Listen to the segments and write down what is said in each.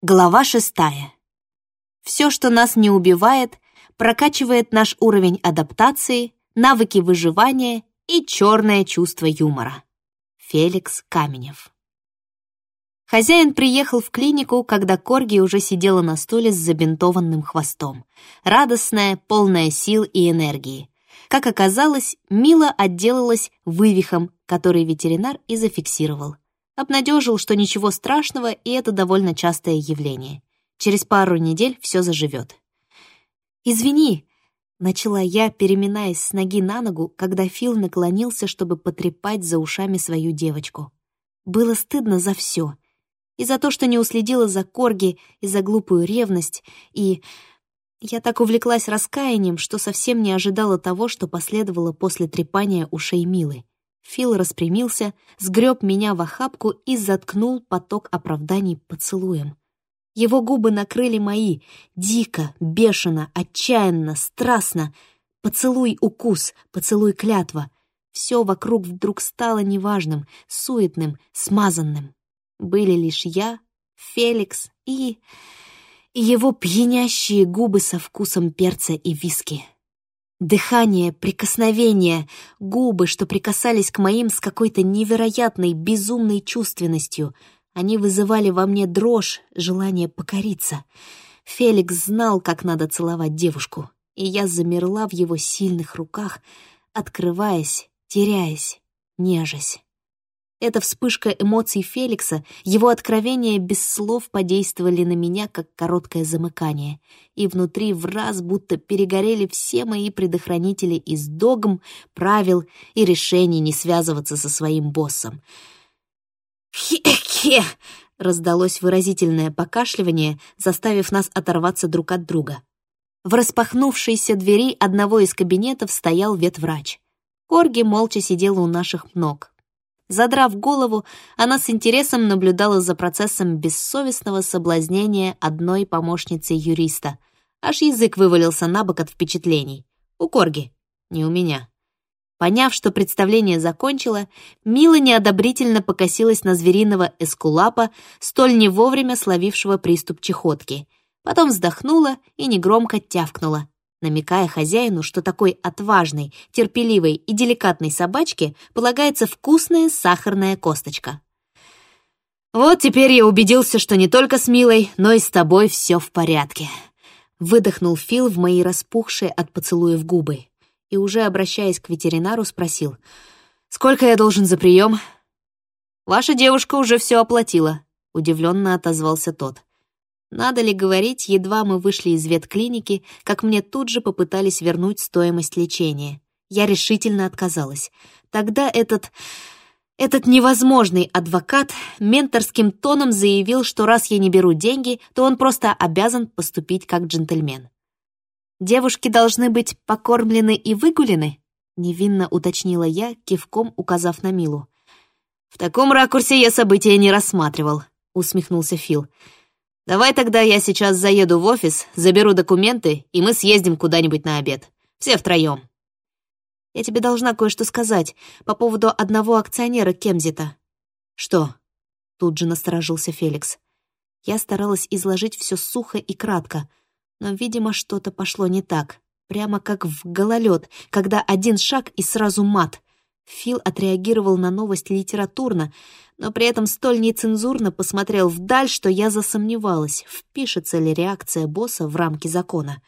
Глава шестая. Все, что нас не убивает, прокачивает наш уровень адаптации, навыки выживания и черное чувство юмора. Феликс Каменев. Хозяин приехал в клинику, когда Корги уже сидела на стуле с забинтованным хвостом. Радостная, полная сил и энергии. Как оказалось, Мила отделалась вывихом, который ветеринар и зафиксировал. Обнадежил, что ничего страшного, и это довольно частое явление. Через пару недель все заживет. «Извини», — начала я, переминаясь с ноги на ногу, когда Фил наклонился, чтобы потрепать за ушами свою девочку. Было стыдно за все. И за то, что не уследила за Корги, и за глупую ревность, и... Я так увлеклась раскаянием, что совсем не ожидала того, что последовало после трепания ушей Милы. Фил распрямился, сгреб меня в охапку и заткнул поток оправданий поцелуем. Его губы накрыли мои, дико, бешено, отчаянно, страстно. Поцелуй-укус, поцелуй-клятва. Все вокруг вдруг стало неважным, суетным, смазанным. Были лишь я, Феликс и... и его пьянящие губы со вкусом перца и виски. Дыхание, прикосновение, губы, что прикасались к моим с какой-то невероятной, безумной чувственностью. Они вызывали во мне дрожь, желание покориться. Феликс знал, как надо целовать девушку, и я замерла в его сильных руках, открываясь, теряясь, нежась. Эта вспышка эмоций Феликса, его откровения без слов подействовали на меня, как короткое замыкание, и внутри в раз будто перегорели все мои предохранители из догм, правил и решений не связываться со своим боссом. «Хе-хе!» — раздалось выразительное покашливание, заставив нас оторваться друг от друга. В распахнувшейся двери одного из кабинетов стоял ветврач. Корги молча сидела у наших ног, Задрав голову, она с интересом наблюдала за процессом бессовестного соблазнения одной помощницы юриста. Аж язык вывалился на бок от впечатлений. У Корги, не у меня. Поняв, что представление закончило, Мила неодобрительно покосилась на звериного эскулапа, столь не вовремя словившего приступ чехотки. Потом вздохнула и негромко тявкнула намекая хозяину, что такой отважной, терпеливой и деликатной собачке полагается вкусная сахарная косточка. «Вот теперь я убедился, что не только с Милой, но и с тобой все в порядке», — выдохнул Фил в мои распухшие от поцелуев губы и, уже обращаясь к ветеринару, спросил, «Сколько я должен за прием?» «Ваша девушка уже все оплатила», — удивленно отозвался тот. Надо ли говорить, едва мы вышли из ветклиники, как мне тут же попытались вернуть стоимость лечения. Я решительно отказалась. Тогда этот... Этот невозможный адвокат менторским тоном заявил, что раз я не беру деньги, то он просто обязан поступить как джентльмен. «Девушки должны быть покормлены и выгулены?» — невинно уточнила я, кивком указав на Милу. «В таком ракурсе я события не рассматривал», — усмехнулся Фил. Давай тогда я сейчас заеду в офис, заберу документы, и мы съездим куда-нибудь на обед. Все втроем. Я тебе должна кое-что сказать по поводу одного акционера Кемзита. Что? Тут же насторожился Феликс. Я старалась изложить все сухо и кратко, но, видимо, что-то пошло не так. Прямо как в гололед, когда один шаг и сразу мат. Фил отреагировал на новость литературно, но при этом столь нецензурно посмотрел вдаль, что я засомневалась, впишется ли реакция босса в рамки закона.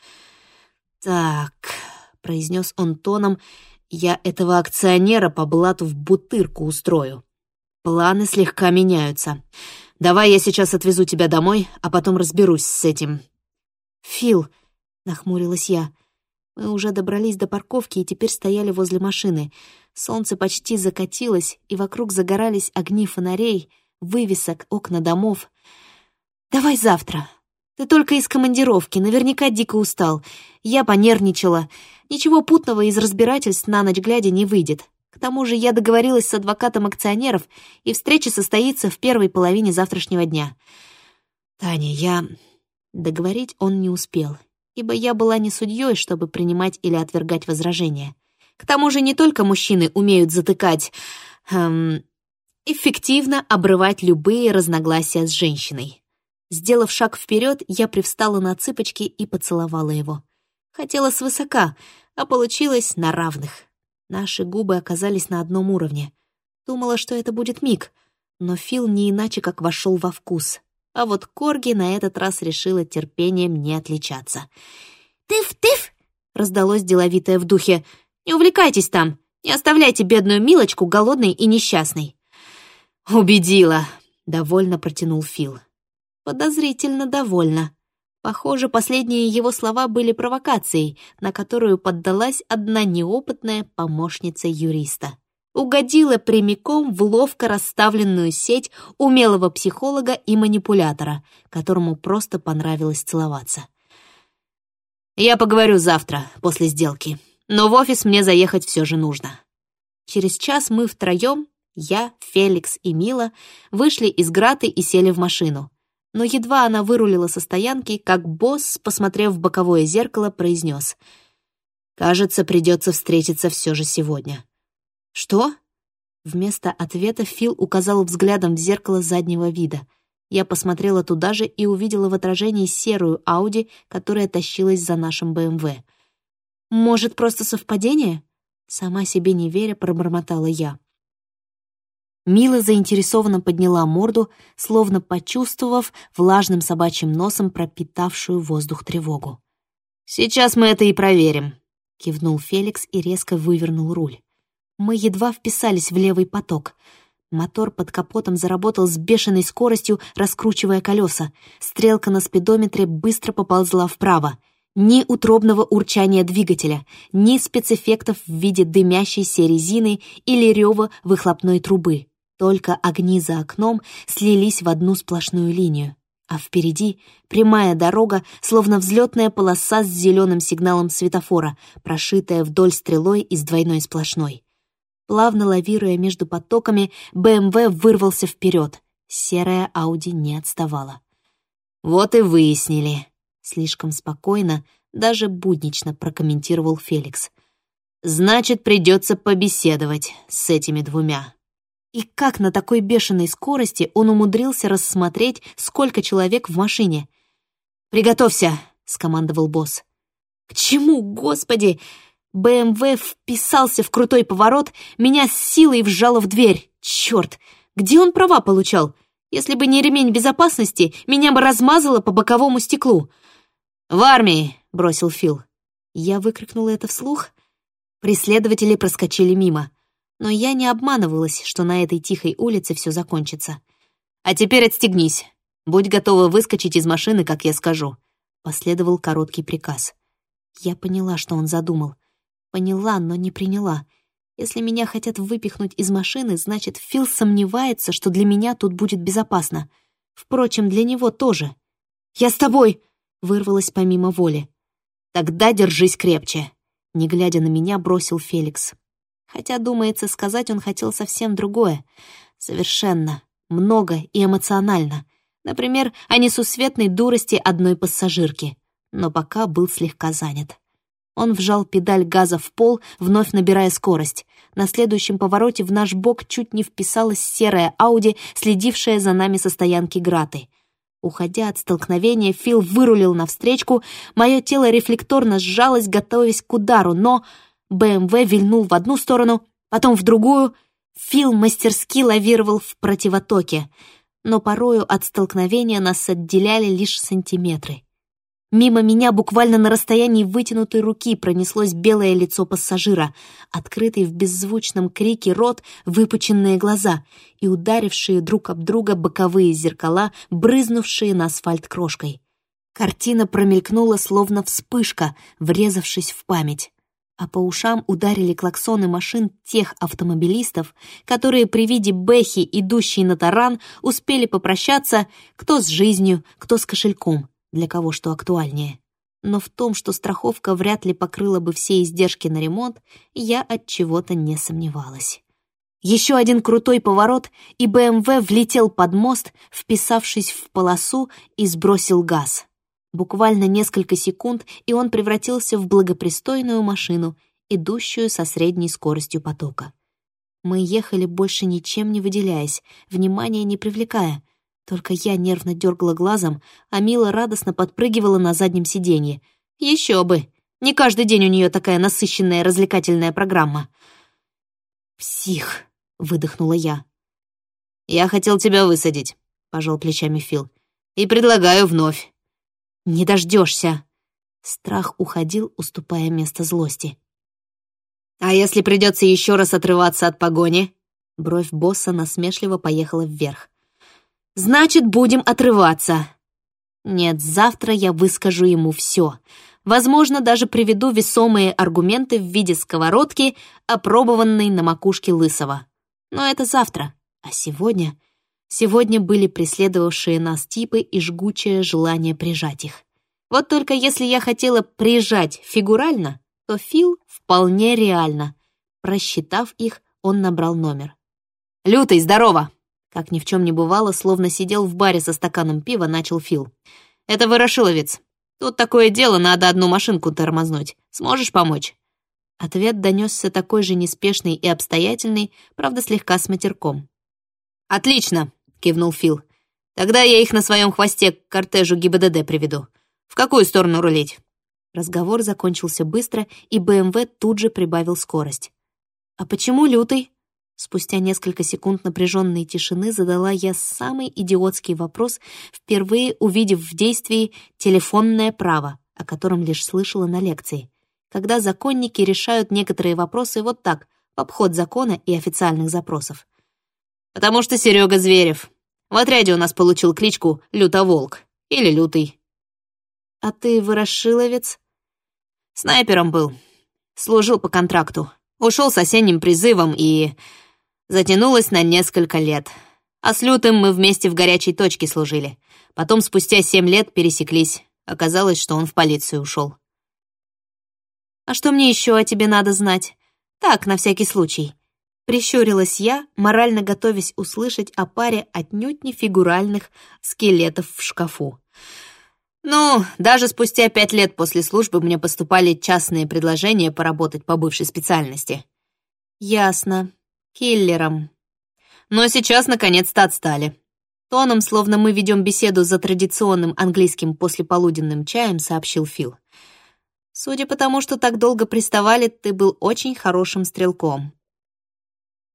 «Так», — произнес он тоном, — «я этого акционера по блату в бутырку устрою. Планы слегка меняются. Давай я сейчас отвезу тебя домой, а потом разберусь с этим». «Фил», — нахмурилась я, — мы уже добрались до парковки и теперь стояли возле машины — Солнце почти закатилось, и вокруг загорались огни фонарей, вывесок, окна домов. «Давай завтра. Ты только из командировки, наверняка дико устал. Я понервничала. Ничего путного из разбирательств на ночь глядя не выйдет. К тому же я договорилась с адвокатом акционеров, и встреча состоится в первой половине завтрашнего дня». «Таня, я...» Договорить он не успел, ибо я была не судьей, чтобы принимать или отвергать возражения. К тому же не только мужчины умеют затыкать, эм, эффективно обрывать любые разногласия с женщиной. Сделав шаг вперед, я привстала на цыпочки и поцеловала его. Хотела свысока, а получилось на равных. Наши губы оказались на одном уровне. Думала, что это будет миг, но Фил не иначе как вошел во вкус. А вот Корги на этот раз решила терпением не отличаться. «Тыф-тыф!» — раздалось деловитое в духе. «Не увлекайтесь там! Не оставляйте бедную Милочку голодной и несчастной!» «Убедила!» — довольно протянул Фил. Подозрительно довольно. Похоже, последние его слова были провокацией, на которую поддалась одна неопытная помощница юриста. Угодила прямиком в ловко расставленную сеть умелого психолога и манипулятора, которому просто понравилось целоваться. «Я поговорю завтра, после сделки, но в офис мне заехать все же нужно». Через час мы втроем, я, Феликс и Мила, вышли из Граты и сели в машину — но едва она вырулила со стоянки, как босс, посмотрев в боковое зеркало, произнес. «Кажется, придется встретиться все же сегодня». «Что?» Вместо ответа Фил указал взглядом в зеркало заднего вида. Я посмотрела туда же и увидела в отражении серую Ауди, которая тащилась за нашим БМВ. «Может, просто совпадение?» Сама себе не веря, пробормотала я. Мила заинтересованно подняла морду, словно почувствовав влажным собачьим носом пропитавшую воздух тревогу. «Сейчас мы это и проверим», — кивнул Феликс и резко вывернул руль. Мы едва вписались в левый поток. Мотор под капотом заработал с бешеной скоростью, раскручивая колеса. Стрелка на спидометре быстро поползла вправо. Ни утробного урчания двигателя, ни спецэффектов в виде дымящейся резины или рева выхлопной трубы. Только огни за окном слились в одну сплошную линию, а впереди прямая дорога, словно взлетная полоса с зеленым сигналом светофора, прошитая вдоль стрелой из двойной сплошной. Плавно лавируя между потоками, БМВ вырвался вперед. Серая Ауди не отставала. «Вот и выяснили», — слишком спокойно, даже буднично прокомментировал Феликс. «Значит, придется побеседовать с этими двумя». И как на такой бешеной скорости он умудрился рассмотреть, сколько человек в машине? «Приготовься!» — скомандовал босс. «К чему, господи?» БМВ вписался в крутой поворот, меня с силой вжало в дверь. Черт, где он права получал? Если бы не ремень безопасности, меня бы размазало по боковому стеклу. «В армии!» — бросил Фил. Я выкрикнула это вслух. Преследователи проскочили мимо но я не обманывалась, что на этой тихой улице все закончится. «А теперь отстегнись. Будь готова выскочить из машины, как я скажу», — последовал короткий приказ. Я поняла, что он задумал. Поняла, но не приняла. Если меня хотят выпихнуть из машины, значит, Фил сомневается, что для меня тут будет безопасно. Впрочем, для него тоже. «Я с тобой!» — вырвалась помимо воли. «Тогда держись крепче!» Не глядя на меня, бросил Феликс. Хотя, думается, сказать он хотел совсем другое. Совершенно, много и эмоционально. Например, о несусветной дурости одной пассажирки. Но пока был слегка занят. Он вжал педаль газа в пол, вновь набирая скорость. На следующем повороте в наш бок чуть не вписалась серая Ауди, следившая за нами со стоянки Граты. Уходя от столкновения, Фил вырулил навстречку, мое тело рефлекторно сжалось, готовясь к удару, но БМВ вильнул в одну сторону, потом в другую. Фил мастерски лавировал в противотоке, но порою от столкновения нас отделяли лишь сантиметры. Мимо меня буквально на расстоянии вытянутой руки пронеслось белое лицо пассажира, открытый в беззвучном крике рот, выпученные глаза и ударившие друг об друга боковые зеркала, брызнувшие на асфальт крошкой. Картина промелькнула, словно вспышка, врезавшись в память а по ушам ударили клаксоны машин тех автомобилистов, которые при виде Бэхи, идущей на таран, успели попрощаться кто с жизнью, кто с кошельком, для кого что актуальнее. Но в том, что страховка вряд ли покрыла бы все издержки на ремонт, я от чего-то не сомневалась. Еще один крутой поворот, и БМВ влетел под мост, вписавшись в полосу и сбросил газ. Буквально несколько секунд, и он превратился в благопристойную машину, идущую со средней скоростью потока. Мы ехали больше ничем не выделяясь, внимания не привлекая, Только я нервно дергала глазом, а Мила радостно подпрыгивала на заднем сиденье. Еще бы! Не каждый день у нее такая насыщенная развлекательная программа. «Псих!» — выдохнула я. «Я хотел тебя высадить», — пожал плечами Фил. «И предлагаю вновь». «Не дождешься!» Страх уходил, уступая место злости. «А если придется еще раз отрываться от погони?» Бровь босса насмешливо поехала вверх. «Значит, будем отрываться!» «Нет, завтра я выскажу ему все. Возможно, даже приведу весомые аргументы в виде сковородки, опробованной на макушке Лысого. Но это завтра. А сегодня... Сегодня были преследовавшие нас типы и жгучее желание прижать их. Вот только если я хотела прижать фигурально, то Фил вполне реально. Просчитав их, он набрал номер. «Лютый, здорово!» Как ни в чем не бывало, словно сидел в баре со стаканом пива, начал Фил. «Это Ворошиловец. Тут такое дело, надо одну машинку тормознуть. Сможешь помочь?» Ответ донесся такой же неспешный и обстоятельный, правда, слегка с матерком. «Отлично!» — кивнул Фил. «Тогда я их на своем хвосте к кортежу ГИБДД приведу. В какую сторону рулить?» Разговор закончился быстро, и БМВ тут же прибавил скорость. «А почему лютый?» Спустя несколько секунд напряженной тишины задала я самый идиотский вопрос, впервые увидев в действии телефонное право, о котором лишь слышала на лекции. Когда законники решают некоторые вопросы вот так, в обход закона и официальных запросов. «Потому что Серега Зверев. В отряде у нас получил кличку Лютоволк. Или Лютый». «А ты ворошиловец?» «Снайпером был. Служил по контракту. Ушел с осенним призывом и затянулось на несколько лет. А с Лютым мы вместе в горячей точке служили. Потом спустя семь лет пересеклись. Оказалось, что он в полицию ушел. «А что мне еще о тебе надо знать? Так, на всякий случай». Прищурилась я, морально готовясь услышать о паре отнюдь не фигуральных скелетов в шкафу. «Ну, даже спустя пять лет после службы мне поступали частные предложения поработать по бывшей специальности». «Ясно киллером. Но сейчас наконец-то отстали. Тоном, словно мы ведем беседу за традиционным английским послеполуденным чаем, сообщил Фил. Судя по тому, что так долго приставали, ты был очень хорошим стрелком.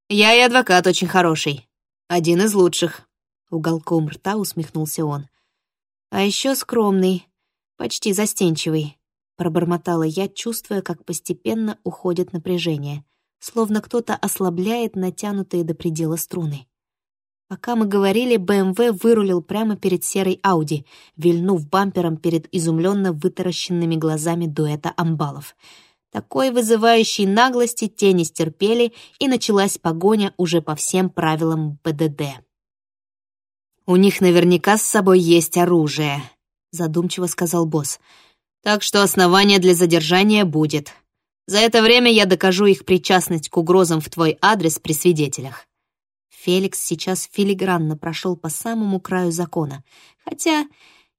Я и адвокат очень хороший. Один из лучших. Уголком рта усмехнулся он. А еще скромный, почти застенчивый. Пробормотала я, чувствуя, как постепенно уходит напряжение — словно кто-то ослабляет натянутые до предела струны. Пока мы говорили, БМВ вырулил прямо перед серой Ауди, вильнув бампером перед изумленно вытаращенными глазами дуэта амбалов. Такой вызывающей наглости те не стерпели, и началась погоня уже по всем правилам БДД. «У них наверняка с собой есть оружие», — задумчиво сказал босс. «Так что основание для задержания будет. За это время я докажу их причастность к угрозам в твой адрес при свидетелях». Феликс сейчас филигранно прошел по самому краю закона. Хотя,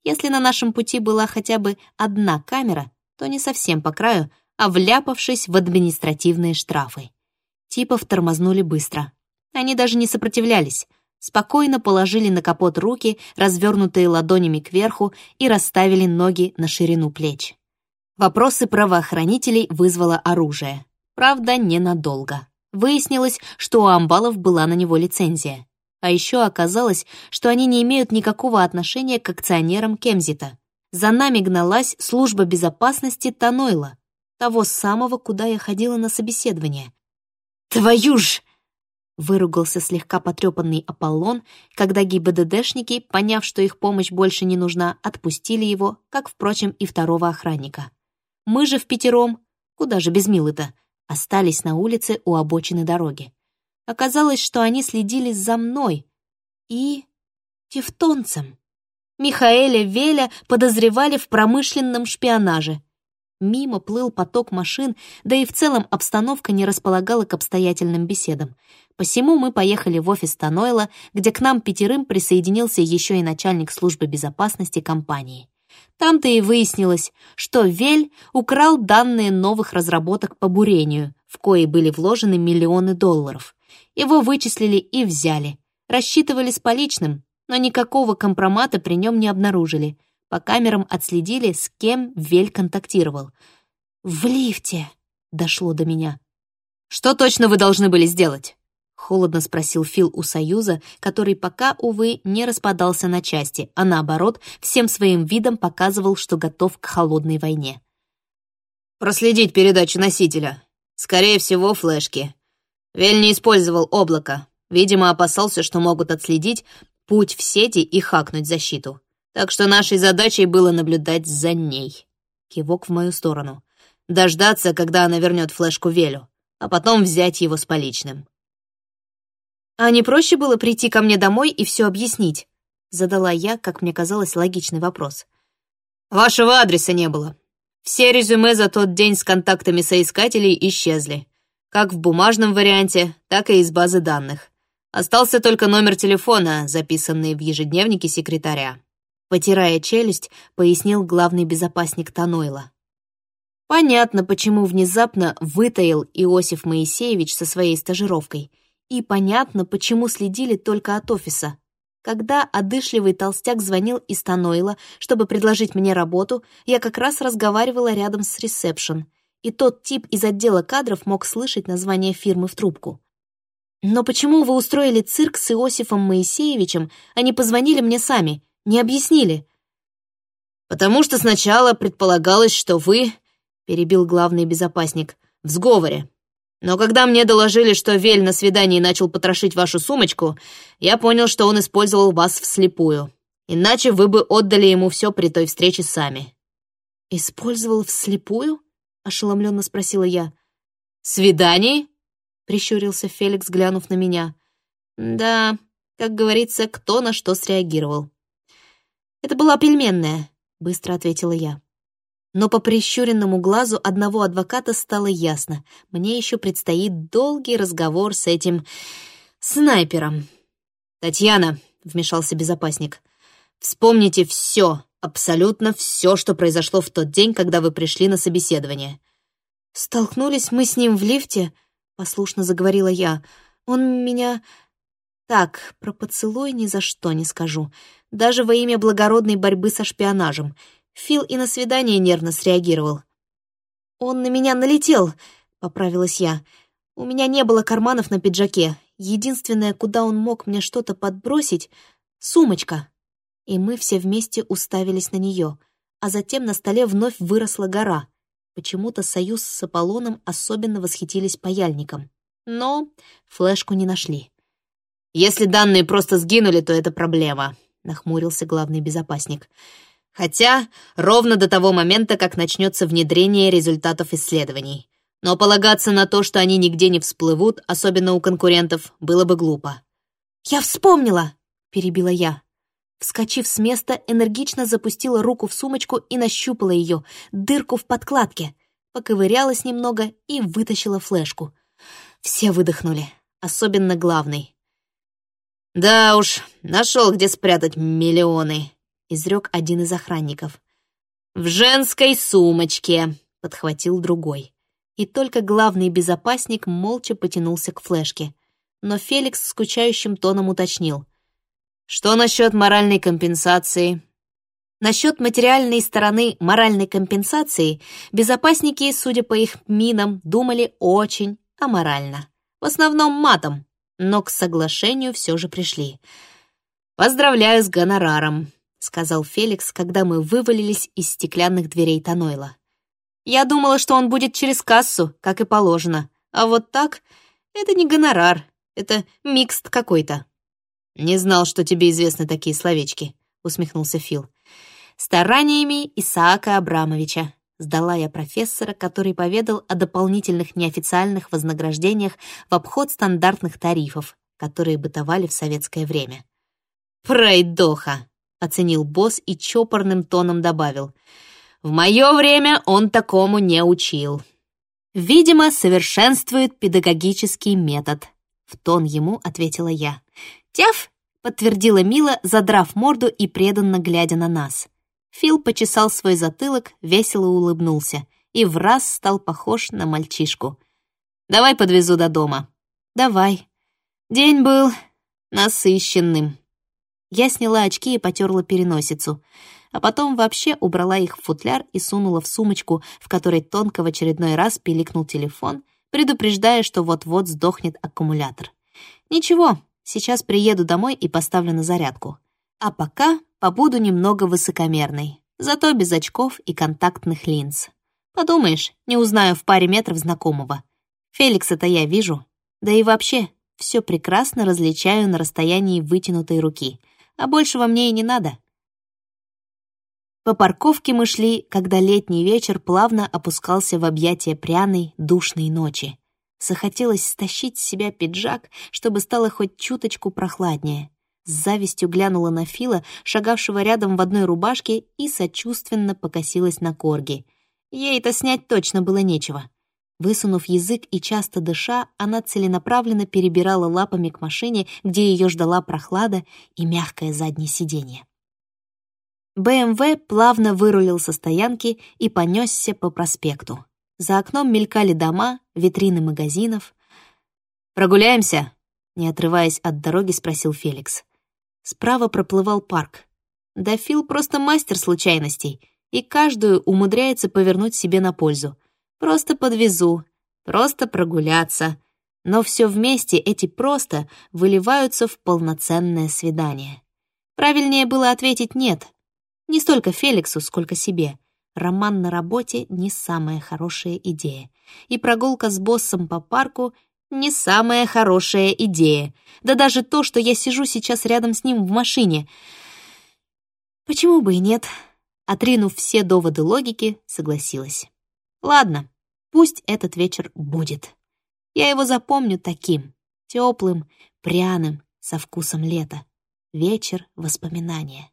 если на нашем пути была хотя бы одна камера, то не совсем по краю, а вляпавшись в административные штрафы. Типов тормознули быстро. Они даже не сопротивлялись. Спокойно положили на капот руки, развернутые ладонями кверху, и расставили ноги на ширину плеч. Вопросы правоохранителей вызвало оружие. Правда, ненадолго. Выяснилось, что у амбалов была на него лицензия. А еще оказалось, что они не имеют никакого отношения к акционерам Кемзита. За нами гналась служба безопасности Танойла, того самого, куда я ходила на собеседование. «Твою ж!» — выругался слегка потрепанный Аполлон, когда ГИБДДшники, поняв, что их помощь больше не нужна, отпустили его, как, впрочем, и второго охранника. Мы же в пятером, куда же без Милы-то, остались на улице у обочины дороги. Оказалось, что они следили за мной и тевтонцем. Михаэля Веля подозревали в промышленном шпионаже. Мимо плыл поток машин, да и в целом обстановка не располагала к обстоятельным беседам. Посему мы поехали в офис Танойла, где к нам пятерым присоединился еще и начальник службы безопасности компании. Там-то и выяснилось, что Вель украл данные новых разработок по бурению, в кои были вложены миллионы долларов. Его вычислили и взяли. Рассчитывали с поличным, но никакого компромата при нем не обнаружили. По камерам отследили, с кем Вель контактировал. «В лифте!» — дошло до меня. «Что точно вы должны были сделать?» — холодно спросил Фил у Союза, который пока, увы, не распадался на части, а наоборот, всем своим видом показывал, что готов к холодной войне. «Проследить передачу носителя. Скорее всего, флешки. Вель не использовал облако. Видимо, опасался, что могут отследить путь в сети и хакнуть защиту. Так что нашей задачей было наблюдать за ней». Кивок в мою сторону. «Дождаться, когда она вернет флешку Велю а потом взять его с поличным. «А не проще было прийти ко мне домой и все объяснить?» Задала я, как мне казалось, логичный вопрос. «Вашего адреса не было. Все резюме за тот день с контактами соискателей исчезли. Как в бумажном варианте, так и из базы данных. Остался только номер телефона, записанный в ежедневнике секретаря». Потирая челюсть, пояснил главный безопасник Танойла. Понятно, почему внезапно вытаил Иосиф Моисеевич со своей стажировкой. И понятно, почему следили только от офиса. Когда одышливый толстяк звонил из Танойла, чтобы предложить мне работу, я как раз разговаривала рядом с ресепшн, и тот тип из отдела кадров мог слышать название фирмы в трубку. «Но почему вы устроили цирк с Иосифом Моисеевичем, а не позвонили мне сами, не объяснили?» «Потому что сначала предполагалось, что вы перебил главный безопасник, — «в сговоре. Но когда мне доложили, что Вель на свидании начал потрошить вашу сумочку, я понял, что он использовал вас вслепую. Иначе вы бы отдали ему все при той встрече сами». «Использовал вслепую?» — ошеломленно спросила я. «Свидание?» — прищурился Феликс, глянув на меня. «Да, как говорится, кто на что среагировал». «Это была пельменная», — быстро ответила я. Но по прищуренному глазу одного адвоката стало ясно. Мне еще предстоит долгий разговор с этим снайпером. «Татьяна», — вмешался безопасник, — «вспомните все, абсолютно все, что произошло в тот день, когда вы пришли на собеседование». «Столкнулись мы с ним в лифте», — послушно заговорила я. «Он меня...» «Так, про поцелуй ни за что не скажу. Даже во имя благородной борьбы со шпионажем. Фил и на свидание нервно среагировал. «Он на меня налетел», — поправилась я. «У меня не было карманов на пиджаке. Единственное, куда он мог мне что-то подбросить — сумочка». И мы все вместе уставились на нее, а затем на столе вновь выросла гора. Почему-то Союз с Аполлоном особенно восхитились паяльником. Но флешку не нашли. «Если данные просто сгинули, то это проблема», — нахмурился главный безопасник. Хотя ровно до того момента, как начнется внедрение результатов исследований. Но полагаться на то, что они нигде не всплывут, особенно у конкурентов, было бы глупо. «Я вспомнила!» — перебила я. Вскочив с места, энергично запустила руку в сумочку и нащупала ее, дырку в подкладке. Поковырялась немного и вытащила флешку. Все выдохнули, особенно главный. «Да уж, нашел, где спрятать миллионы», — изрек один из охранников. «В женской сумочке», — подхватил другой. И только главный безопасник молча потянулся к флешке. Но Феликс скучающим тоном уточнил. «Что насчет моральной компенсации?» Насчет материальной стороны моральной компенсации безопасники, судя по их минам, думали очень аморально. В основном матом, но к соглашению все же пришли. «Поздравляю с гонораром», — сказал Феликс, когда мы вывалились из стеклянных дверей Танойла. «Я думала, что он будет через кассу, как и положено. А вот так — это не гонорар, это микст какой-то». «Не знал, что тебе известны такие словечки», — усмехнулся Фил. «Стараниями Исаака Абрамовича», — сдала я профессора, который поведал о дополнительных неофициальных вознаграждениях в обход стандартных тарифов, которые бытовали в советское время. «Пройдоха!» — оценил босс и чопорным тоном добавил. «В мое время он такому не учил». «Видимо, совершенствует педагогический метод», — в тон ему ответила я. «Тяф!» — подтвердила Мила, задрав морду и преданно глядя на нас. Фил почесал свой затылок, весело улыбнулся и в раз стал похож на мальчишку. «Давай подвезу до дома». «Давай. День был насыщенным». Я сняла очки и потерла переносицу, а потом вообще убрала их в футляр и сунула в сумочку, в которой тонко в очередной раз пиликнул телефон, предупреждая, что вот-вот сдохнет аккумулятор. Ничего, сейчас приеду домой и поставлю на зарядку. А пока побуду немного высокомерной, зато без очков и контактных линз. Подумаешь, не узнаю в паре метров знакомого. Феликса-то я вижу. Да и вообще, все прекрасно различаю на расстоянии вытянутой руки. А большего мне и не надо. По парковке мы шли, когда летний вечер плавно опускался в объятия пряной, душной ночи. Захотелось стащить с себя пиджак, чтобы стало хоть чуточку прохладнее. С завистью глянула на Фила, шагавшего рядом в одной рубашке, и сочувственно покосилась на Корги — Ей-то снять точно было нечего. Высунув язык и часто дыша, она целенаправленно перебирала лапами к машине, где ее ждала прохлада и мягкое заднее сиденье. БМВ плавно вырулил со стоянки и понесся по проспекту. За окном мелькали дома, витрины магазинов. «Прогуляемся?» — не отрываясь от дороги, спросил Феликс. Справа проплывал парк. Да Фил просто мастер случайностей — и каждую умудряется повернуть себе на пользу. Просто подвезу, просто прогуляться. Но все вместе эти «просто» выливаются в полноценное свидание. Правильнее было ответить «нет». Не столько Феликсу, сколько себе. Роман на работе — не самая хорошая идея. И прогулка с боссом по парку — не самая хорошая идея. Да даже то, что я сижу сейчас рядом с ним в машине. Почему бы и нет? Отринув все доводы логики, согласилась. Ладно, пусть этот вечер будет. Я его запомню таким, теплым, пряным, со вкусом лета. Вечер воспоминания.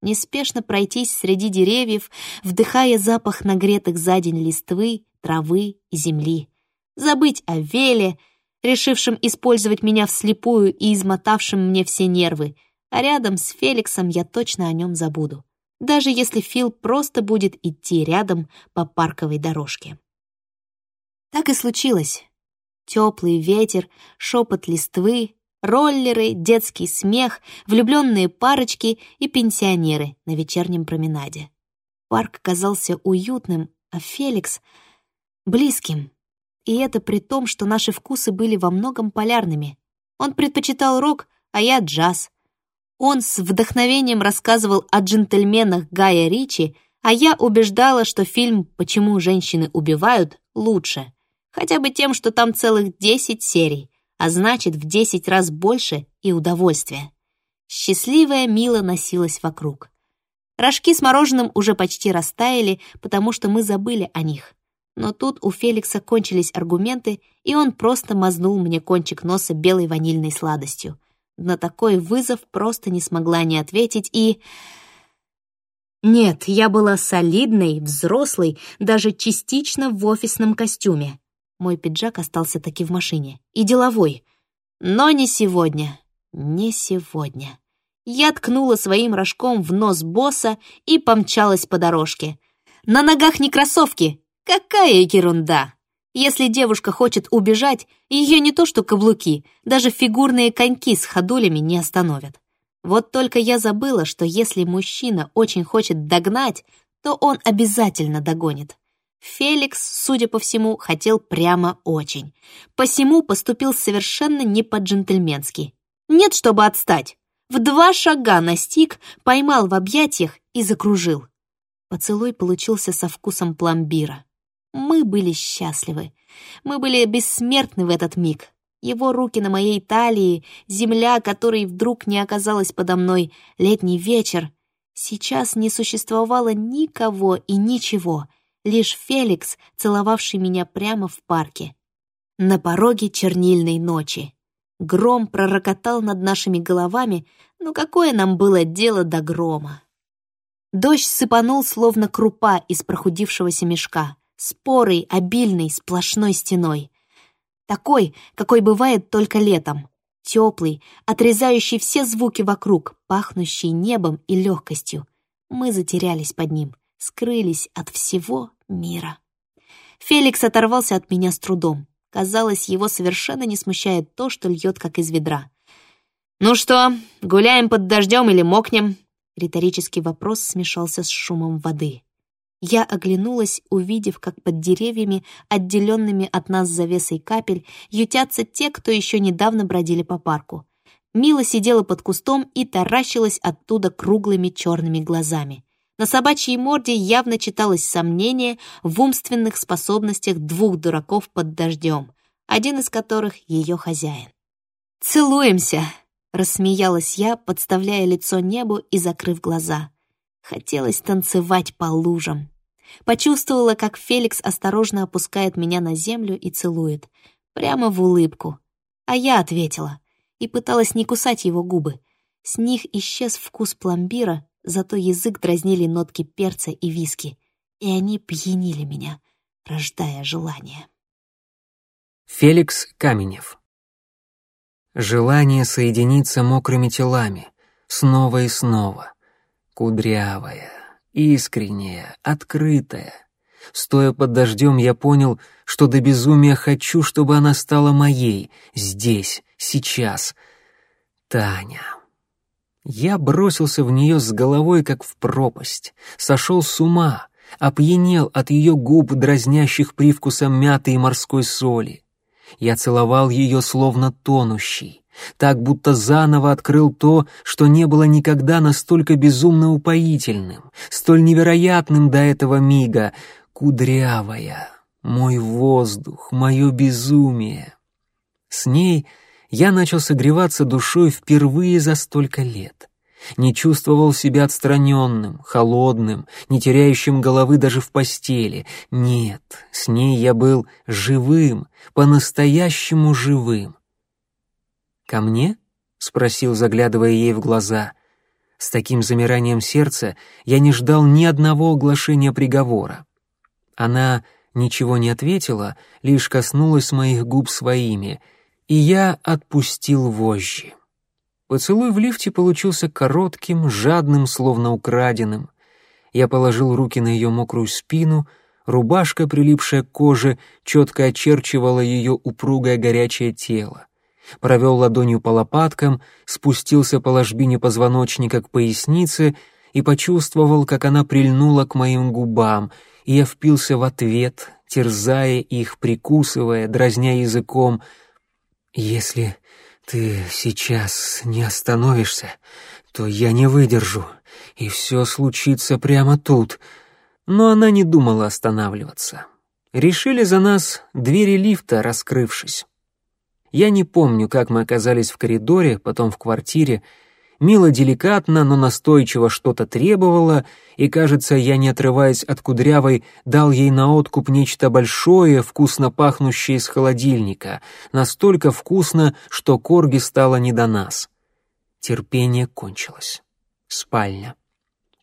Неспешно пройтись среди деревьев, вдыхая запах нагретых за день листвы, травы и земли. Забыть о Веле, решившем использовать меня вслепую и измотавшем мне все нервы, а рядом с Феликсом я точно о нем забуду даже если Фил просто будет идти рядом по парковой дорожке. Так и случилось. Теплый ветер, шепот листвы, роллеры, детский смех, влюбленные парочки и пенсионеры на вечернем променаде. Парк казался уютным, а Феликс — близким. И это при том, что наши вкусы были во многом полярными. Он предпочитал рок, а я — джаз. Он с вдохновением рассказывал о джентльменах Гая Ричи, а я убеждала, что фильм «Почему женщины убивают» лучше. Хотя бы тем, что там целых 10 серий, а значит, в 10 раз больше и удовольствия. Счастливая Мила носилась вокруг. Рожки с мороженым уже почти растаяли, потому что мы забыли о них. Но тут у Феликса кончились аргументы, и он просто мазнул мне кончик носа белой ванильной сладостью. На такой вызов просто не смогла не ответить и... Нет, я была солидной, взрослой, даже частично в офисном костюме. Мой пиджак остался таки в машине. И деловой. Но не сегодня. Не сегодня. Я ткнула своим рожком в нос босса и помчалась по дорожке. На ногах не кроссовки. Какая ерунда! Если девушка хочет убежать, ее не то что каблуки, даже фигурные коньки с ходулями не остановят. Вот только я забыла, что если мужчина очень хочет догнать, то он обязательно догонит. Феликс, судя по всему, хотел прямо очень. Посему поступил совершенно не по-джентльменски. Нет, чтобы отстать. В два шага настиг, поймал в объятиях и закружил. Поцелуй получился со вкусом пломбира. Мы были счастливы. Мы были бессмертны в этот миг. Его руки на моей талии, земля, которой вдруг не оказалась подо мной, летний вечер. Сейчас не существовало никого и ничего, лишь Феликс, целовавший меня прямо в парке. На пороге чернильной ночи. Гром пророкотал над нашими головами, но какое нам было дело до грома? Дождь сыпанул, словно крупа из прохудившегося мешка спорый, обильный, сплошной стеной. Такой, какой бывает только летом. Теплый, отрезающий все звуки вокруг, пахнущий небом и легкостью. Мы затерялись под ним, скрылись от всего мира. Феликс оторвался от меня с трудом. Казалось, его совершенно не смущает то, что льет как из ведра. «Ну что, гуляем под дождем или мокнем?» Риторический вопрос смешался с шумом воды. Я оглянулась, увидев, как под деревьями, отделенными от нас завесой капель, ютятся те, кто еще недавно бродили по парку. Мила сидела под кустом и таращилась оттуда круглыми черными глазами. На собачьей морде явно читалось сомнение в умственных способностях двух дураков под дождем, один из которых — ее хозяин. «Целуемся!» — рассмеялась я, подставляя лицо небу и закрыв глаза. Хотелось танцевать по лужам. Почувствовала, как Феликс осторожно опускает меня на землю и целует. Прямо в улыбку. А я ответила и пыталась не кусать его губы. С них исчез вкус пломбира, зато язык дразнили нотки перца и виски, и они пьянили меня, рождая желание. Феликс Каменев Желание соединиться мокрыми телами, снова и снова. Кудрявая, искренняя, открытая. Стоя под дождем, я понял, что до безумия хочу, чтобы она стала моей, здесь, сейчас. Таня. Я бросился в нее с головой, как в пропасть, сошел с ума, опьянел от ее губ, дразнящих привкусом мяты и морской соли. Я целовал ее словно тонущий, так будто заново открыл то, что не было никогда настолько безумно упоительным, столь невероятным до этого мига, кудрявая, мой воздух, мое безумие. С ней — я начал согреваться душой впервые за столько лет. Не чувствовал себя отстраненным, холодным, не теряющим головы даже в постели. Нет, с ней я был живым, по-настоящему живым. «Ко мне?» — спросил, заглядывая ей в глаза. С таким замиранием сердца я не ждал ни одного оглашения приговора. Она ничего не ответила, лишь коснулась моих губ своими — и я отпустил вожжи. Поцелуй в лифте получился коротким, жадным, словно украденным. Я положил руки на ее мокрую спину, рубашка, прилипшая к коже, четко очерчивала ее упругое горячее тело. Провел ладонью по лопаткам, спустился по ложбине позвоночника к пояснице и почувствовал, как она прильнула к моим губам, и я впился в ответ, терзая их, прикусывая, дразня языком — «Если ты сейчас не остановишься, то я не выдержу, и все случится прямо тут». Но она не думала останавливаться. Решили за нас двери лифта, раскрывшись. Я не помню, как мы оказались в коридоре, потом в квартире, Мила деликатно, но настойчиво что-то требовала, и, кажется, я, не отрываясь от кудрявой, дал ей на откуп нечто большое, вкусно пахнущее из холодильника, настолько вкусно, что корги стало не до нас. Терпение кончилось. Спальня.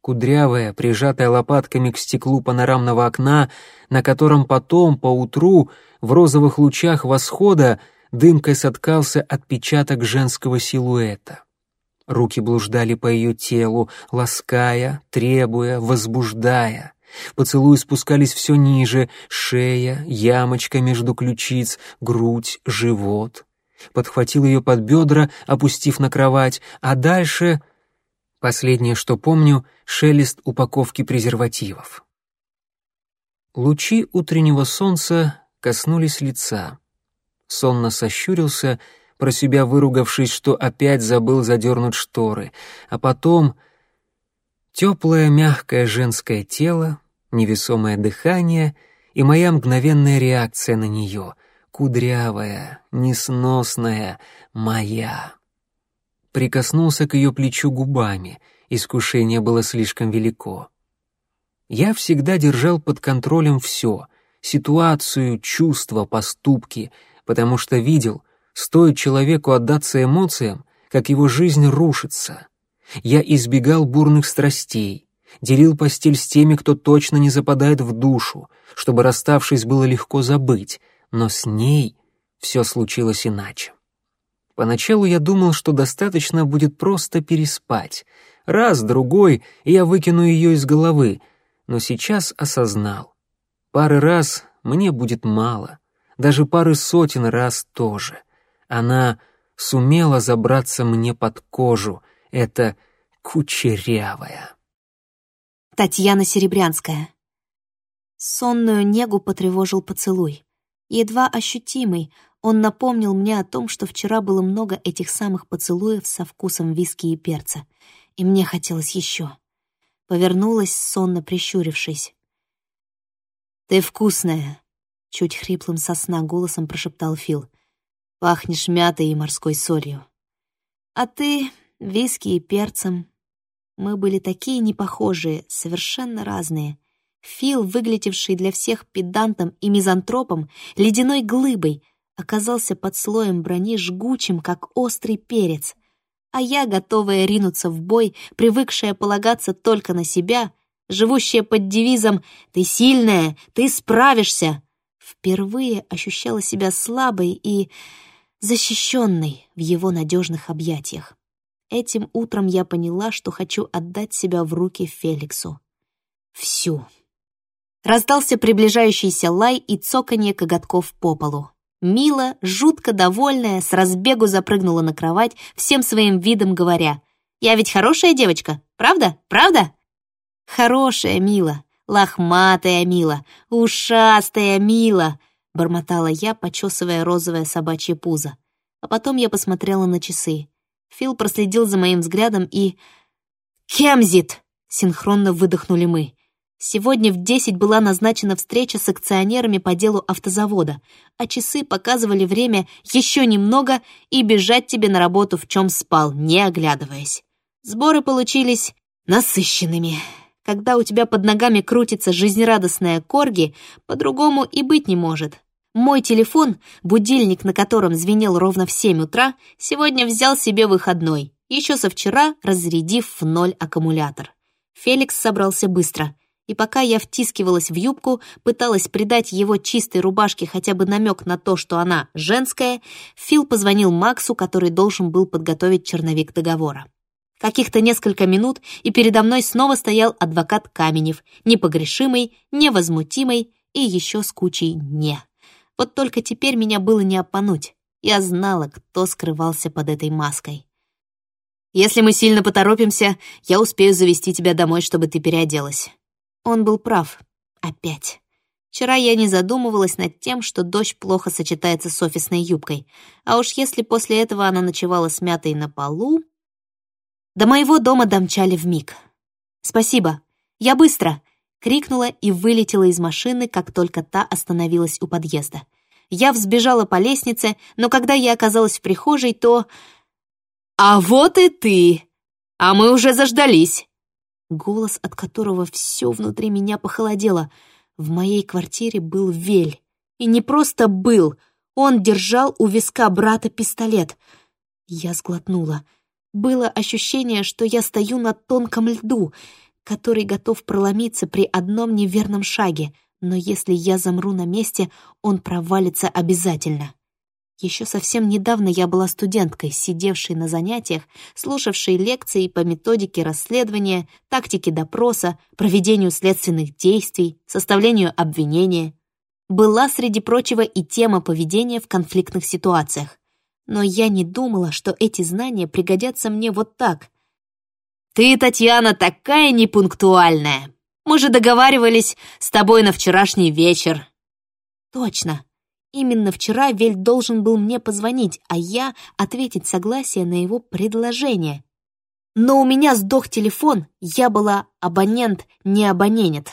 Кудрявая, прижатая лопатками к стеклу панорамного окна, на котором потом, поутру, в розовых лучах восхода, дымкой соткался отпечаток женского силуэта. Руки блуждали по ее телу, лаская, требуя, возбуждая. Поцелуи спускались все ниже, шея, ямочка между ключиц, грудь, живот. Подхватил ее под бедра, опустив на кровать, а дальше... Последнее, что помню, шелест упаковки презервативов. Лучи утреннего солнца коснулись лица. Сонно сощурился — про себя выругавшись, что опять забыл задернуть шторы, а потом теплое мягкое женское тело, невесомое дыхание и моя мгновенная реакция на нее, кудрявая, несносная, моя. Прикоснулся к ее плечу губами, искушение было слишком велико. Я всегда держал под контролем все — ситуацию, чувства, поступки, потому что видел — Стоит человеку отдаться эмоциям, как его жизнь рушится. Я избегал бурных страстей, делил постель с теми, кто точно не западает в душу, чтобы, расставшись, было легко забыть, но с ней все случилось иначе. Поначалу я думал, что достаточно будет просто переспать. Раз, другой, и я выкину ее из головы, но сейчас осознал. Пары раз мне будет мало, даже пары сотен раз тоже — она сумела забраться мне под кожу. Это кучерявая. Татьяна Серебрянская. Сонную негу потревожил поцелуй. Едва ощутимый, он напомнил мне о том, что вчера было много этих самых поцелуев со вкусом виски и перца, и мне хотелось еще. Повернулась, сонно прищурившись. «Ты вкусная», — чуть хриплым сосна голосом прошептал Фил. «Пахнешь мятой и морской солью». «А ты виски и перцем». Мы были такие непохожие, совершенно разные. Фил, выглядевший для всех педантом и мизантропом, ледяной глыбой, оказался под слоем брони жгучим, как острый перец. А я, готовая ринуться в бой, привыкшая полагаться только на себя, живущая под девизом «Ты сильная, ты справишься», впервые ощущала себя слабой и защищенной в его надежных объятиях. Этим утром я поняла, что хочу отдать себя в руки Феликсу. Всю. Раздался приближающийся лай и цоканье коготков по полу. Мила, жутко довольная, с разбегу запрыгнула на кровать, всем своим видом говоря, «Я ведь хорошая девочка, правда? Правда?» «Хорошая Мила, лохматая Мила, ушастая Мила», бормотала я, почесывая розовое собачье пузо. А потом я посмотрела на часы. Фил проследил за моим взглядом и... «Кемзит!» — синхронно выдохнули мы. Сегодня в десять была назначена встреча с акционерами по делу автозавода, а часы показывали время еще немного и бежать тебе на работу в чем спал, не оглядываясь. Сборы получились насыщенными. Когда у тебя под ногами крутится жизнерадостная корги, по-другому и быть не может. Мой телефон, будильник на котором звенел ровно в семь утра, сегодня взял себе выходной, еще со вчера разрядив в ноль аккумулятор. Феликс собрался быстро — и пока я втискивалась в юбку, пыталась придать его чистой рубашке хотя бы намек на то, что она женская, Фил позвонил Максу, который должен был подготовить черновик договора. Каких-то несколько минут, и передо мной снова стоял адвокат Каменев, непогрешимый, невозмутимый и еще с кучей «не». Вот только теперь меня было не обмануть. Я знала, кто скрывался под этой маской. «Если мы сильно поторопимся, я успею завести тебя домой, чтобы ты переоделась. Он был прав. Опять. Вчера я не задумывалась над тем, что дождь плохо сочетается с офисной юбкой. А уж если после этого она ночевала смятой на полу... До моего дома домчали вмиг. «Спасибо. Я быстро!» — крикнула и вылетела из машины, как только та остановилась у подъезда. Я взбежала по лестнице, но когда я оказалась в прихожей, то... «А вот и ты! А мы уже заждались!» голос от которого все внутри меня похолодело. В моей квартире был Вель. И не просто был, он держал у виска брата пистолет. Я сглотнула. Было ощущение, что я стою на тонком льду, который готов проломиться при одном неверном шаге, но если я замру на месте, он провалится обязательно. Еще совсем недавно я была студенткой, сидевшей на занятиях, слушавшей лекции по методике расследования, тактике допроса, проведению следственных действий, составлению обвинения. Была, среди прочего, и тема поведения в конфликтных ситуациях. Но я не думала, что эти знания пригодятся мне вот так. «Ты, Татьяна, такая непунктуальная! Мы же договаривались с тобой на вчерашний вечер!» «Точно!» Именно вчера Вель должен был мне позвонить, а я ответить согласие на его предложение. Но у меня сдох телефон, я была абонент, не абоненет.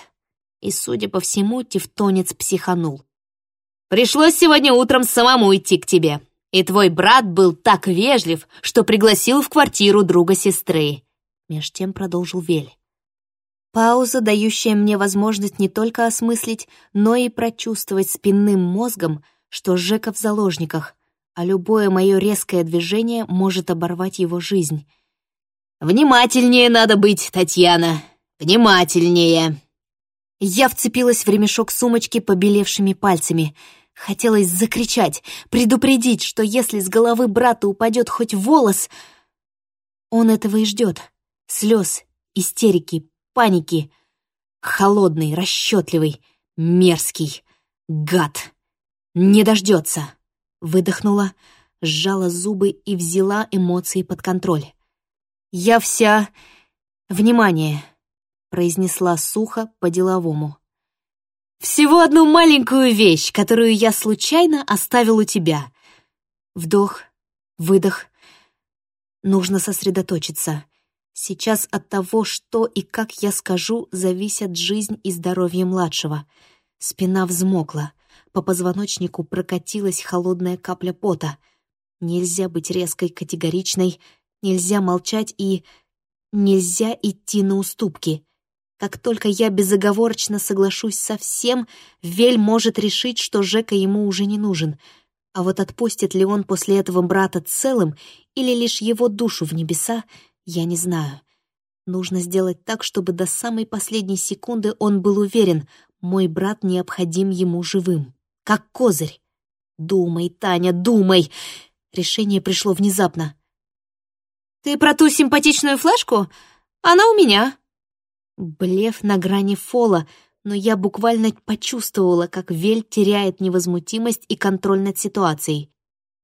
И, судя по всему, тевтонец психанул. «Пришлось сегодня утром самому идти к тебе. И твой брат был так вежлив, что пригласил в квартиру друга сестры». Меж тем продолжил Вель. Пауза, дающая мне возможность не только осмыслить, но и прочувствовать спинным мозгом, что Жека в заложниках, а любое мое резкое движение может оборвать его жизнь. «Внимательнее надо быть, Татьяна! Внимательнее!» Я вцепилась в ремешок сумочки побелевшими пальцами. Хотелось закричать, предупредить, что если с головы брата упадет хоть волос... Он этого и ждет. Слез, истерики, паники. Холодный, расчетливый, мерзкий, гад. Не дождется. Выдохнула, сжала зубы и взяла эмоции под контроль. «Я вся... внимание», — произнесла сухо по-деловому. «Всего одну маленькую вещь, которую я случайно оставил у тебя. Вдох, выдох. Нужно сосредоточиться. Сейчас от того, что и как я скажу, зависят жизнь и здоровье младшего. Спина взмокла. По позвоночнику прокатилась холодная капля пота. Нельзя быть резкой, категоричной, нельзя молчать и... Нельзя идти на уступки. Как только я безоговорочно соглашусь со всем, Вель может решить, что Жека ему уже не нужен. А вот отпустит ли он после этого брата целым или лишь его душу в небеса, я не знаю. Нужно сделать так, чтобы до самой последней секунды он был уверен, мой брат необходим ему живым как козырь. «Думай, Таня, думай!» Решение пришло внезапно. «Ты про ту симпатичную флешку? Она у меня». Блев на грани фола, но я буквально почувствовала, как Вель теряет невозмутимость и контроль над ситуацией.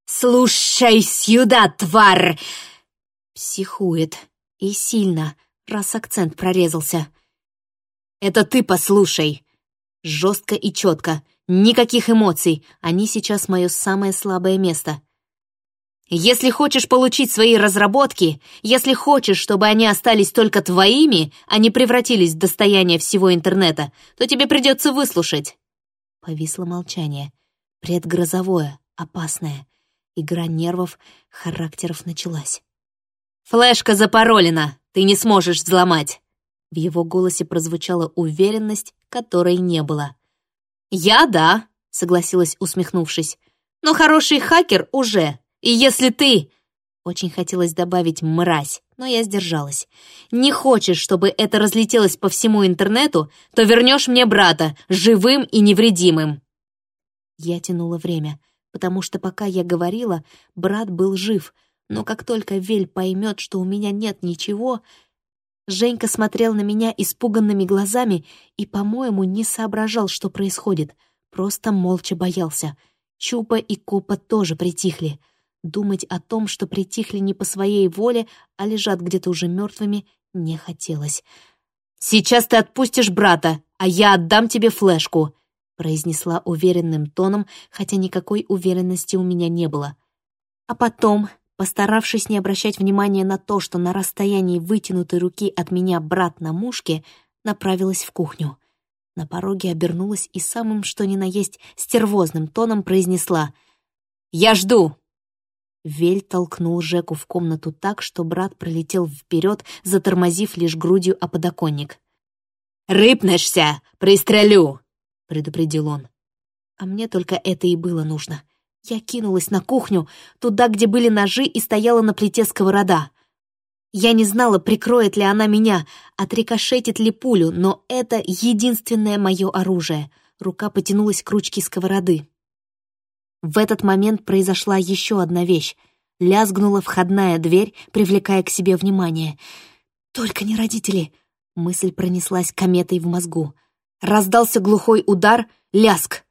«Слушай сюда, тварь!» Психует. И сильно, раз акцент прорезался. «Это ты послушай!» Жестко и четко. Никаких эмоций, они сейчас мое самое слабое место. Если хочешь получить свои разработки, если хочешь, чтобы они остались только твоими, а не превратились в достояние всего интернета, то тебе придется выслушать. Повисло молчание. Предгрозовое, опасное. Игра нервов, характеров началась. «Флешка запаролена, ты не сможешь взломать!» В его голосе прозвучала уверенность, которой не было. «Я — да», — согласилась, усмехнувшись. «Но хороший хакер уже. И если ты...» Очень хотелось добавить «мразь», но я сдержалась. «Не хочешь, чтобы это разлетелось по всему интернету, то вернешь мне брата, живым и невредимым». Я тянула время, потому что пока я говорила, брат был жив, но как только Вель поймет, что у меня нет ничего... Женька смотрел на меня испуганными глазами и, по-моему, не соображал, что происходит, просто молча боялся. Чупа и Копа тоже притихли. Думать о том, что притихли не по своей воле, а лежат где-то уже мертвыми, не хотелось. «Сейчас ты отпустишь брата, а я отдам тебе флешку», произнесла уверенным тоном, хотя никакой уверенности у меня не было. А потом Постаравшись не обращать внимания на то, что на расстоянии вытянутой руки от меня брат на мушке, направилась в кухню. На пороге обернулась и самым что ни на есть стервозным тоном произнесла «Я жду!» Вель толкнул Жеку в комнату так, что брат пролетел вперед, затормозив лишь грудью о подоконник. «Рыпнешься! Пристрелю!» — предупредил он. А мне только это и было нужно — я кинулась на кухню, туда, где были ножи, и стояла на плите сковорода. Я не знала, прикроет ли она меня, отрикошетит ли пулю, но это единственное мое оружие. Рука потянулась к ручке сковороды. В этот момент произошла еще одна вещь. Лязгнула входная дверь, привлекая к себе внимание. «Только не родители!» Мысль пронеслась кометой в мозгу. Раздался глухой удар, ляск.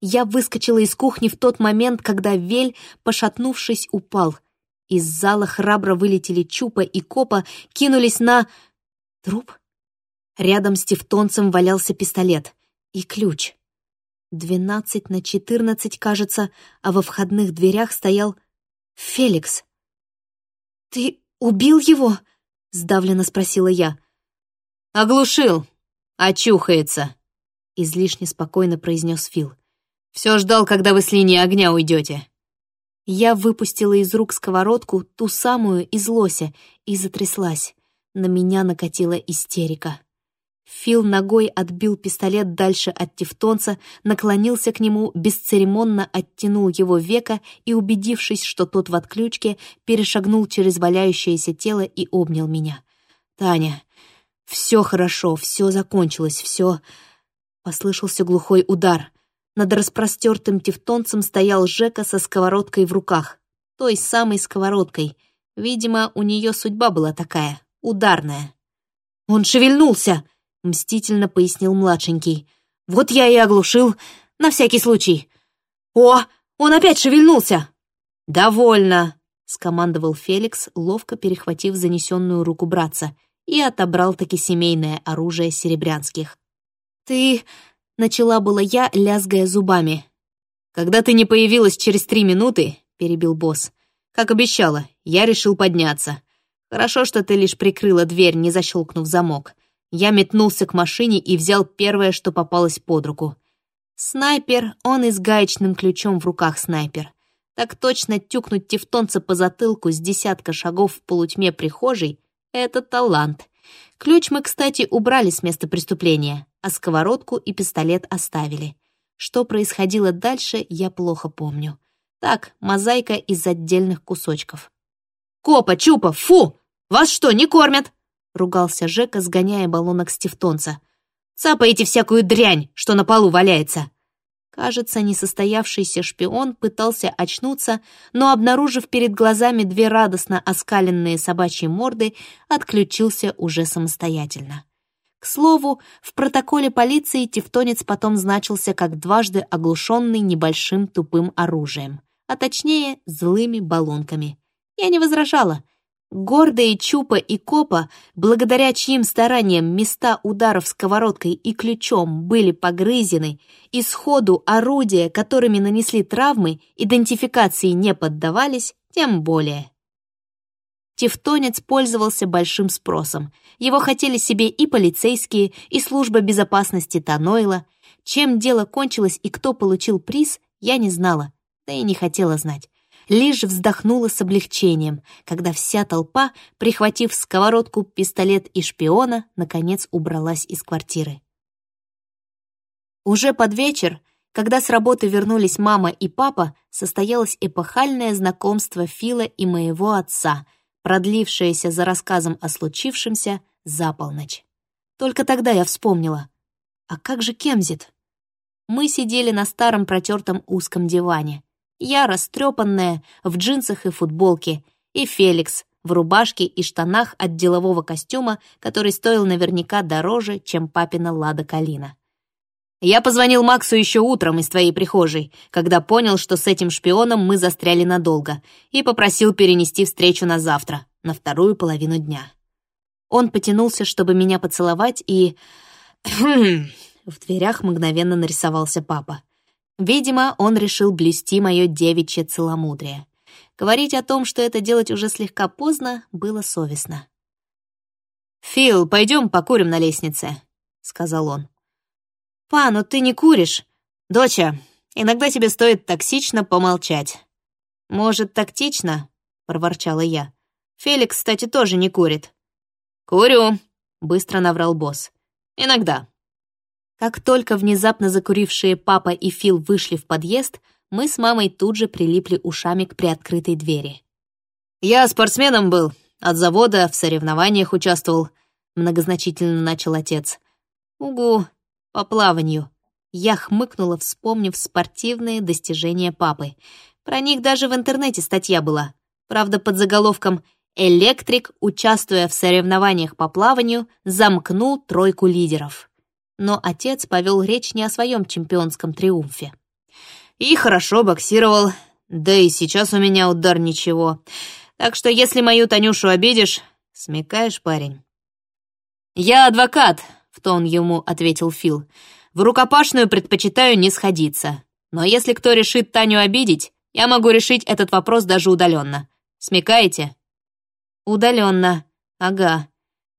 Я выскочила из кухни в тот момент, когда Вель, пошатнувшись, упал. Из зала храбро вылетели Чупа и Копа, кинулись на... Труп? Рядом с тевтонцем валялся пистолет. И ключ. Двенадцать на четырнадцать, кажется, а во входных дверях стоял Феликс. «Ты убил его?» — сдавленно спросила я. «Оглушил. Очухается», — излишне спокойно произнес Фил. Все ждал, когда вы с линии огня уйдете. Я выпустила из рук сковородку, ту самую из лося, и затряслась. На меня накатила истерика. Фил ногой отбил пистолет дальше от тевтонца, наклонился к нему, бесцеремонно оттянул его века и, убедившись, что тот в отключке, перешагнул через валяющееся тело и обнял меня. «Таня, все хорошо, все закончилось, все...» Послышался глухой удар. Над распростертым тевтонцем стоял Жека со сковородкой в руках. Той самой сковородкой. Видимо, у нее судьба была такая, ударная. «Он шевельнулся!» — мстительно пояснил младшенький. «Вот я и оглушил, на всякий случай». «О, он опять шевельнулся!» «Довольно!» — скомандовал Феликс, ловко перехватив занесенную руку братца, и отобрал таки семейное оружие серебрянских. «Ты...» — начала была я, лязгая зубами. «Когда ты не появилась через три минуты», — перебил босс, — «как обещала, я решил подняться. Хорошо, что ты лишь прикрыла дверь, не защелкнув замок. Я метнулся к машине и взял первое, что попалось под руку. Снайпер, он и с гаечным ключом в руках снайпер. Так точно тюкнуть тевтонца по затылку с десятка шагов в полутьме прихожей — это талант. Ключ мы, кстати, убрали с места преступления, а сковородку и пистолет оставили. Что происходило дальше, я плохо помню. Так, мозаика из отдельных кусочков. «Копа, Чупа, фу! Вас что, не кормят?» — ругался Жека, сгоняя баллонок с тевтонца. «Цапаете всякую дрянь, что на полу валяется!» Кажется, несостоявшийся шпион пытался очнуться, но, обнаружив перед глазами две радостно оскаленные собачьи морды, отключился уже самостоятельно. К слову, в протоколе полиции тевтонец потом значился как дважды оглушенный небольшим тупым оружием, а точнее злыми баллонками. Я не возражала. Гордые Чупа и Копа, благодаря чьим стараниям места ударов сковородкой и ключом были погрызены, и сходу орудия, которыми нанесли травмы, идентификации не поддавались, тем более. Тевтонец пользовался большим спросом. Его хотели себе и полицейские, и служба безопасности Танойла. Чем дело кончилось и кто получил приз, я не знала, да и не хотела знать лишь вздохнула с облегчением, когда вся толпа, прихватив сковородку, пистолет и шпиона, наконец убралась из квартиры. Уже под вечер, когда с работы вернулись мама и папа, состоялось эпохальное знакомство Фила и моего отца, продлившееся за рассказом о случившемся за полночь. Только тогда я вспомнила. А как же Кемзит? Мы сидели на старом протертом узком диване. Я растрепанная, в джинсах и футболке, и Феликс в рубашке и штанах от делового костюма, который стоил наверняка дороже, чем папина Лада Калина. Я позвонил Максу еще утром из твоей прихожей, когда понял, что с этим шпионом мы застряли надолго, и попросил перенести встречу на завтра, на вторую половину дня. Он потянулся, чтобы меня поцеловать, и... В дверях мгновенно нарисовался папа. Видимо, он решил блюсти мое девичье целомудрие. Говорить о том, что это делать уже слегка поздно, было совестно. «Фил, пойдем покурим на лестнице», — сказал он. «Па, ну ты не куришь. Доча, иногда тебе стоит токсично помолчать». «Может, тактично?» — проворчала я. «Феликс, кстати, тоже не курит». «Курю», — быстро наврал босс. «Иногда». Как только внезапно закурившие папа и Фил вышли в подъезд, мы с мамой тут же прилипли ушами к приоткрытой двери. «Я спортсменом был, от завода в соревнованиях участвовал», многозначительно начал отец. «Угу, по плаванию». Я хмыкнула, вспомнив спортивные достижения папы. Про них даже в интернете статья была. Правда, под заголовком «Электрик, участвуя в соревнованиях по плаванию, замкнул тройку лидеров» но отец повел речь не о своем чемпионском триумфе. «И хорошо боксировал, да и сейчас у меня удар ничего. Так что если мою Танюшу обидишь, смекаешь, парень». «Я адвокат», — в тон ему ответил Фил. «В рукопашную предпочитаю не сходиться. Но если кто решит Таню обидеть, я могу решить этот вопрос даже удаленно. Смекаете?» «Удаленно. Ага.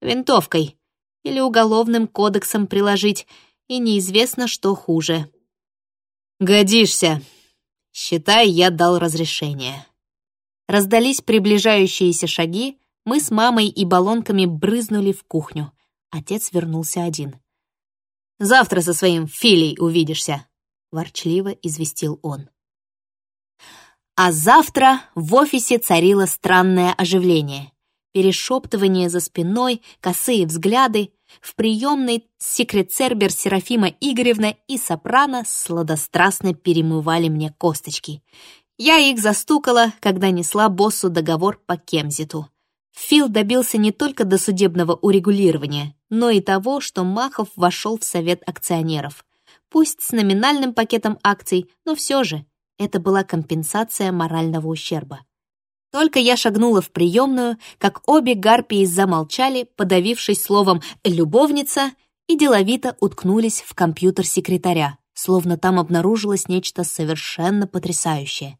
Винтовкой или уголовным кодексом приложить, и неизвестно, что хуже. «Годишься. Считай, я дал разрешение». Раздались приближающиеся шаги, мы с мамой и баллонками брызнули в кухню. Отец вернулся один. «Завтра со своим Филей увидишься», — ворчливо известил он. А завтра в офисе царило странное оживление перешептывание за спиной, косые взгляды. В приемной секрет-сербер Серафима Игоревна и сопрано сладострастно перемывали мне косточки. Я их застукала, когда несла боссу договор по Кемзиту. Фил добился не только досудебного урегулирования, но и того, что Махов вошел в совет акционеров. Пусть с номинальным пакетом акций, но все же. Это была компенсация морального ущерба. Только я шагнула в приемную, как обе гарпии замолчали, подавившись словом «любовница», и деловито уткнулись в компьютер секретаря, словно там обнаружилось нечто совершенно потрясающее.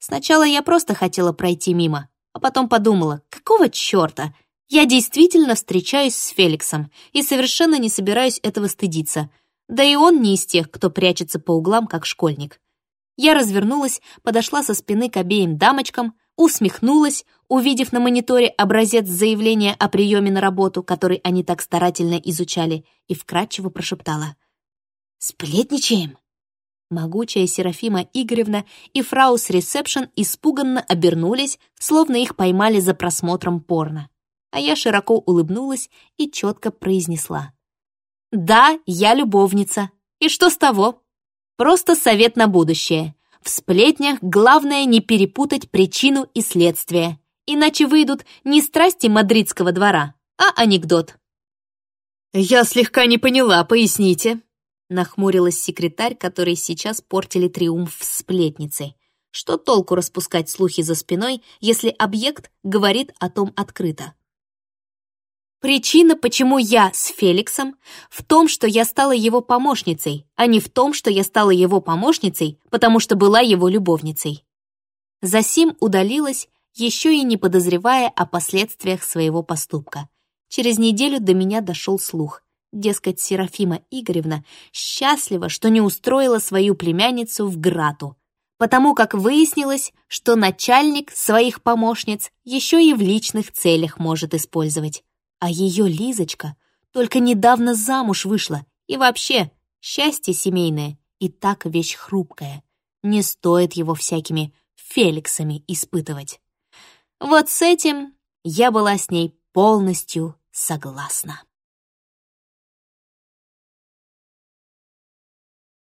Сначала я просто хотела пройти мимо, а потом подумала, какого чёрта? Я действительно встречаюсь с Феликсом и совершенно не собираюсь этого стыдиться. Да и он не из тех, кто прячется по углам, как школьник. Я развернулась, подошла со спины к обеим дамочкам, усмехнулась, увидев на мониторе образец заявления о приеме на работу, который они так старательно изучали, и вкратчиво прошептала. «Сплетничаем?» Могучая Серафима Игоревна и фрау с ресепшн испуганно обернулись, словно их поймали за просмотром порно. А я широко улыбнулась и четко произнесла. «Да, я любовница. И что с того? Просто совет на будущее. В сплетнях главное не перепутать причину и следствие, иначе выйдут не страсти мадридского двора, а анекдот. «Я слегка не поняла, поясните», — нахмурилась секретарь, который сейчас портили триумф сплетницы. Что толку распускать слухи за спиной, если объект говорит о том открыто? Причина, почему я с Феликсом, в том, что я стала его помощницей, а не в том, что я стала его помощницей, потому что была его любовницей. Засим удалилась, еще и не подозревая о последствиях своего поступка. Через неделю до меня дошел слух. Дескать, Серафима Игоревна счастлива, что не устроила свою племянницу в Грату, потому как выяснилось, что начальник своих помощниц еще и в личных целях может использовать. А ее Лизочка только недавно замуж вышла. И вообще, счастье семейное и так вещь хрупкая. Не стоит его всякими Феликсами испытывать. Вот с этим я была с ней полностью согласна.